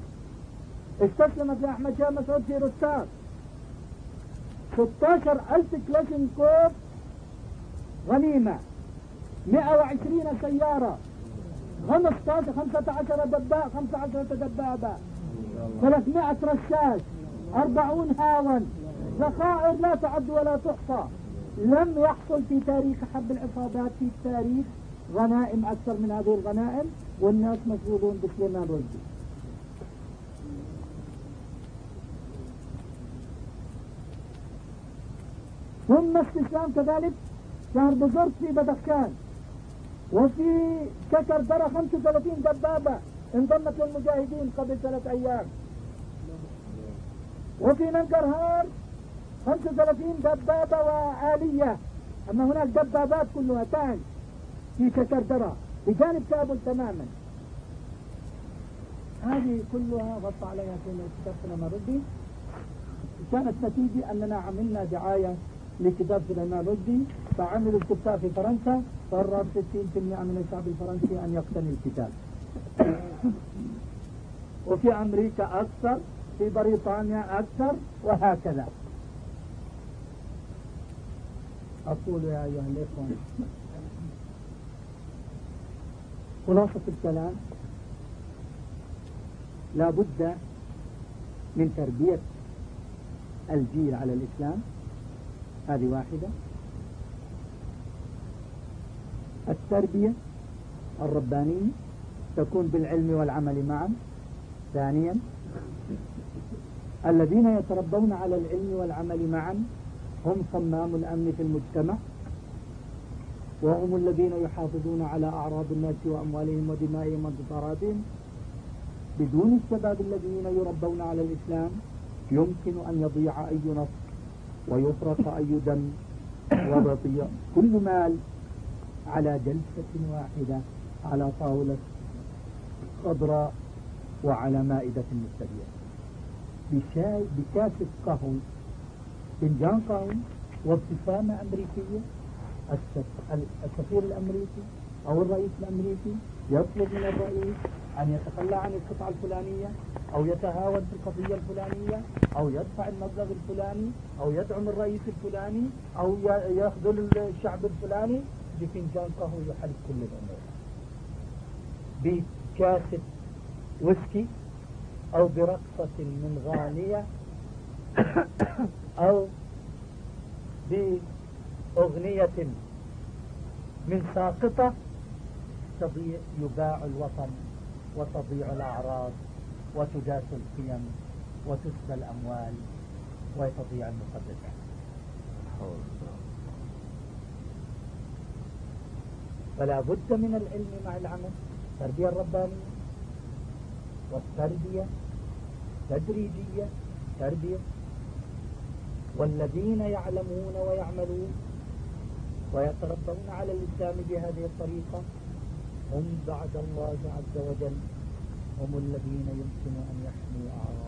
استسلمت لأحمد شاه مسعود في رستاق. 16 ألف كلاشنكوف غنيمة. 120 سيارة. 15 15 دبابة 15 دبابة. 300 رشاش. 40 هاون. ذخائر لا تعد ولا تحصى. لم يحصل في تاريخ حرب العصابات في التاريخ غنائم أكثر من هذه الغنائم والناس مشغولون بسليمان رشدي. ثم الإسلام كذلك شهر بزرت في بدخشان. وفي ككردرة 35 دبابة انضمت للمجاهدين قبل ثلاث أيام. وفي ننكرهار 35 دبابة وآلية أما هناك دبابات كلها تانك في ككردرة بجانب كابل تماما. هذه كلها غطى عليها كتاب سليمان رشدي كانت نتيجة أننا عملنا دعاية لكتاب سليمان رشدي فعملوا الكتاب في فرنسا قرر 60% من الشعب الفرنسي أن يقتني الكتاب. وفي أمريكا أكثر في بريطانيا أكثر وهكذا. أقول يا أيها الإخوة خلاصة الكلام. لا بد من تربية الجيل على الإسلام. هذه واحدة. التربية الربانية تكون بالعلم والعمل معا. ثانيا الذين يتربون على العلم والعمل معا هم صمام الأمن في المجتمع وهم الذين يحافظون على أعراض الناس وأموالهم ودمائهم وانتصاراتهم بدون الشباب الذين يربون على الإسلام يمكن أن يضيع أي نصر ويفرق أي دم وبطيء. كل مال على جلسة واحدة على طاولة خضراء وعلى مائدة مستديرة بشاي بكاسة قهوة فنجان قهوة وابتسامة أمريكية. السفير الأمريكي أو الرئيس الأمريكي يطلب من الرئيس أن يتخلى عن القطعة الفلانية. أو يتهاون في القضية الفلانية أو يدفع المبلغ الفلاني أو يدعم الرئيس الفلاني أو يخذل الشعب الفلاني. بفنجان قهوة يحل كل الأمور. بكاسة ويسكي أو برقصة من غانية أو بأغنية من ساقطة تضيع يباع الوطن وتضيع الأعراض. وتداس القيم وتسبى الأموال وتضيع المقدسات فلا بد من العلم مع العمل التربية الربانية والتربية تدريجية تربية. والذين يعلمون ويعملون ويتربون على الإسلام بهذه الطريقة هم بعد الله عز وجل هم الذين يمكن أن يحموا أعراض الأمة